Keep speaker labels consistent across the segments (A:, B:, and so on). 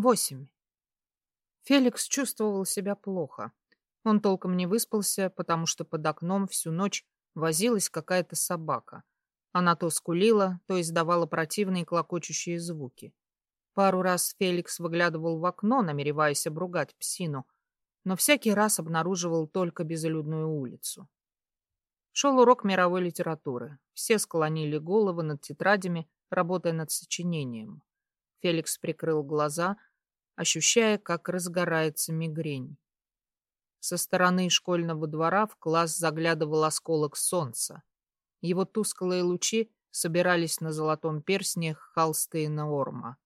A: Восемь. Феликс чувствовал себя плохо. Он толком не выспался, потому что под окном всю ночь возилась какая-то собака. Она то скулила, то издавала противные клокочущие звуки. Пару раз Феликс выглядывал в окно, намереваясь обругать псину, но всякий раз обнаруживал только безлюдную улицу. Шел урок мировой литературы. Все склонили головы над тетрадями, работая над сочинением. Феликс прикрыл глаза — ощущая, как разгорается мигрень. Со стороны школьного двора в класс заглядывал осколок солнца. Его тусклые лучи собирались на золотом перстне Халстейна Орма.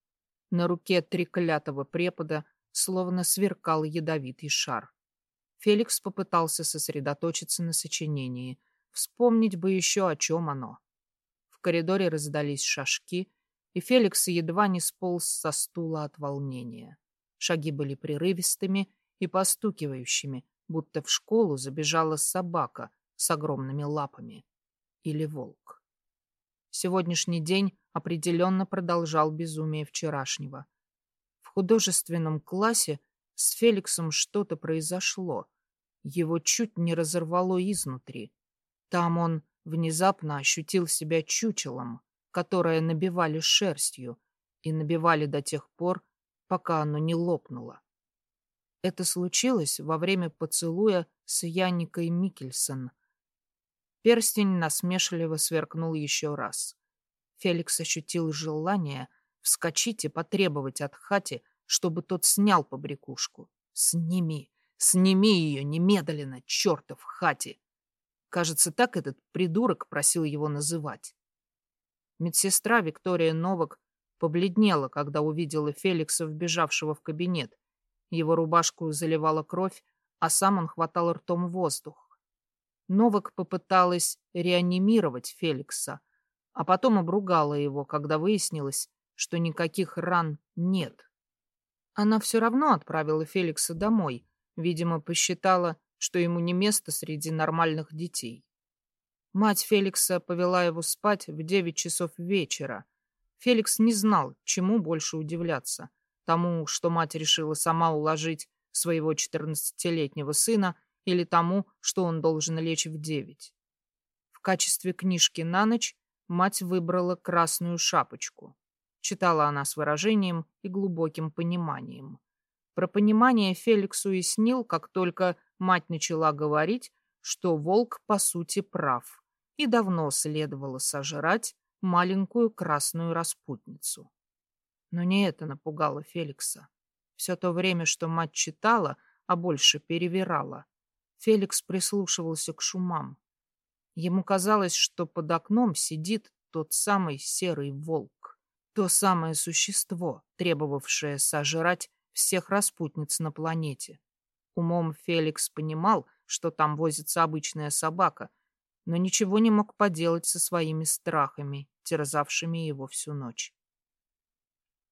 A: На руке треклятого препода словно сверкал ядовитый шар. Феликс попытался сосредоточиться на сочинении. Вспомнить бы еще, о чем оно. В коридоре раздались шажки, и Феликс едва не сполз со стула от волнения. Шаги были прерывистыми и постукивающими, будто в школу забежала собака с огромными лапами. Или волк. Сегодняшний день определенно продолжал безумие вчерашнего. В художественном классе с Феликсом что-то произошло. Его чуть не разорвало изнутри. Там он внезапно ощутил себя чучелом, которое набивали шерстью, и набивали до тех пор, пока оно не лопнуло. Это случилось во время поцелуя с Янникой Микельсон. Перстень насмешливо сверкнул еще раз. Феликс ощутил желание вскочить и потребовать от Хати, чтобы тот снял побрякушку. «Сними! Сними ее немедленно, чертов Хати!» Кажется, так этот придурок просил его называть. Медсестра Виктория Новак Побледнела, когда увидела Феликса, вбежавшего в кабинет. Его рубашку заливала кровь, а сам он хватал ртом воздух. Новак попыталась реанимировать Феликса, а потом обругала его, когда выяснилось, что никаких ран нет. Она все равно отправила Феликса домой, видимо, посчитала, что ему не место среди нормальных детей. Мать Феликса повела его спать в девять часов вечера, Феликс не знал, чему больше удивляться. Тому, что мать решила сама уложить своего четырнадцатилетнего сына, или тому, что он должен лечь в девять. В качестве книжки на ночь мать выбрала «Красную шапочку». Читала она с выражением и глубоким пониманием. Про понимание Феликс уяснил, как только мать начала говорить, что волк по сути прав, и давно следовало сожрать маленькую красную распутницу. Но не это напугало Феликса. Все то время, что мать читала, а больше перевирала, Феликс прислушивался к шумам. Ему казалось, что под окном сидит тот самый серый волк, то самое существо, требовавшее сожрать всех распутниц на планете. Умом Феликс понимал, что там возится обычная собака, но ничего не мог поделать со своими страхами терзавшими его всю ночь.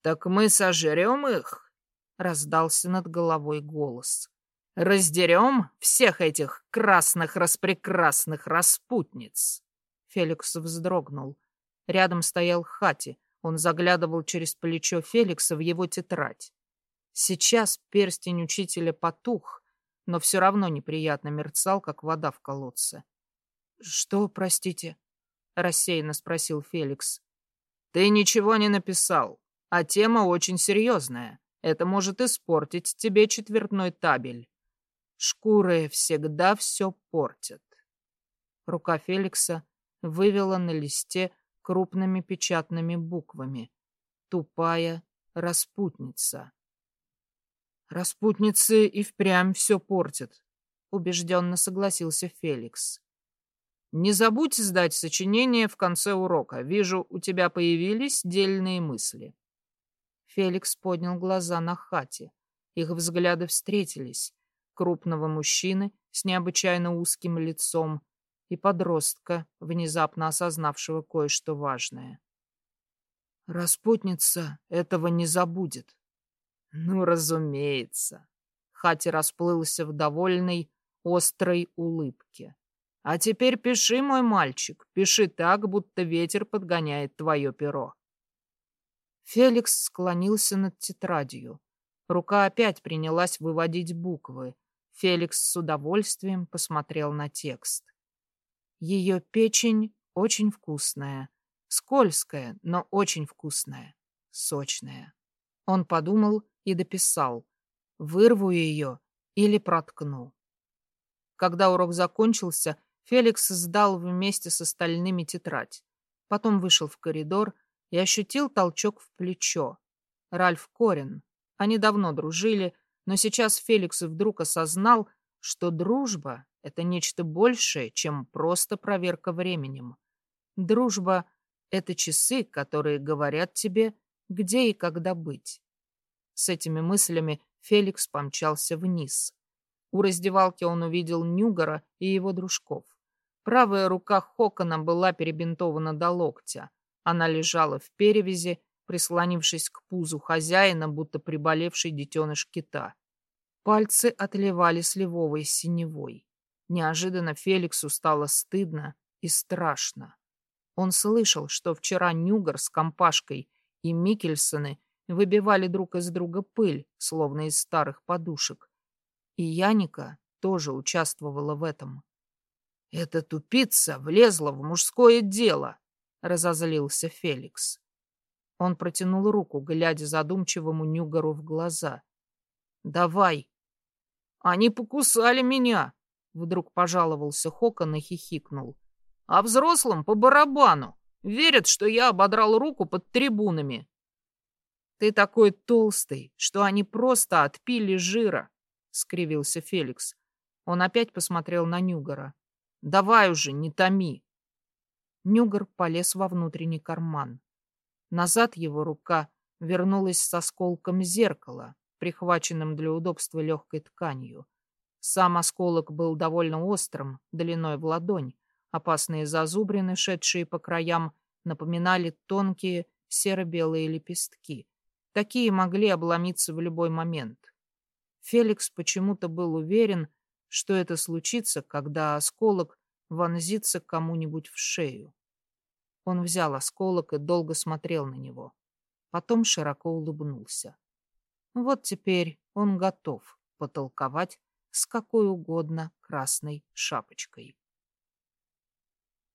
A: «Так мы сожрем их?» — раздался над головой голос. «Раздерем всех этих красных-распрекрасных распутниц!» Феликс вздрогнул. Рядом стоял Хати. Он заглядывал через плечо Феликса в его тетрадь. Сейчас перстень учителя потух, но все равно неприятно мерцал, как вода в колодце. «Что, простите?» — рассеянно спросил Феликс. «Ты ничего не написал, а тема очень серьезная. Это может испортить тебе четвертной табель. Шкуры всегда все портят». Рука Феликса вывела на листе крупными печатными буквами. «Тупая распутница». «Распутницы и впрямь все портят», — убежденно согласился Феликс. Не забудь сдать сочинение в конце урока. Вижу, у тебя появились дельные мысли. Феликс поднял глаза на хате. Их взгляды встретились. Крупного мужчины с необычайно узким лицом и подростка, внезапно осознавшего кое-что важное. Распутница этого не забудет. Ну, разумеется. Хати расплылся в довольной, острой улыбке. А теперь пиши, мой мальчик, пиши так, будто ветер подгоняет твое перо. Феликс склонился над тетрадью. Рука опять принялась выводить буквы. Феликс с удовольствием посмотрел на текст. Ее печень очень вкусная, скользкая, но очень вкусная, сочная. Он подумал и дописал. Вырву ее или проткну. Когда урок закончился, Феликс сдал вместе с остальными тетрадь. Потом вышел в коридор и ощутил толчок в плечо. Ральф Корин. Они давно дружили, но сейчас Феликс вдруг осознал, что дружба — это нечто большее, чем просто проверка временем. Дружба — это часы, которые говорят тебе, где и когда быть. С этими мыслями Феликс помчался вниз. У раздевалки он увидел Нюгара и его дружков. Правая рука Хокона была перебинтована до локтя. Она лежала в перевязи, прислонившись к пузу хозяина, будто приболевший детеныш кита. Пальцы отливали сливовой синевой. Неожиданно Феликсу стало стыдно и страшно. Он слышал, что вчера Нюгар с компашкой и Микельсоны выбивали друг из друга пыль, словно из старых подушек. И Яника тоже участвовала в этом. «Эта тупица влезла в мужское дело!» — разозлился Феликс. Он протянул руку, глядя задумчивому Нюгару в глаза. «Давай!» «Они покусали меня!» — вдруг пожаловался Хокон и хихикнул. «А взрослым по барабану! Верят, что я ободрал руку под трибунами!» «Ты такой толстый, что они просто отпили жира!» — скривился Феликс. Он опять посмотрел на Нюгара. Давай уже, не томи. Нюгар полез во внутренний карман. Назад его рука вернулась с осколком зеркала, прихваченным для удобства легкой тканью. Сам осколок был довольно острым, длиной в ладонь. Опасные зазубрины, шедшие по краям, напоминали тонкие серо-белые лепестки. Такие могли обломиться в любой момент. Феликс почему-то был уверен, что это случится, когда осколок вонзится кому-нибудь в шею. Он взял осколок и долго смотрел на него. Потом широко улыбнулся. Вот теперь он готов потолковать с какой угодно красной шапочкой.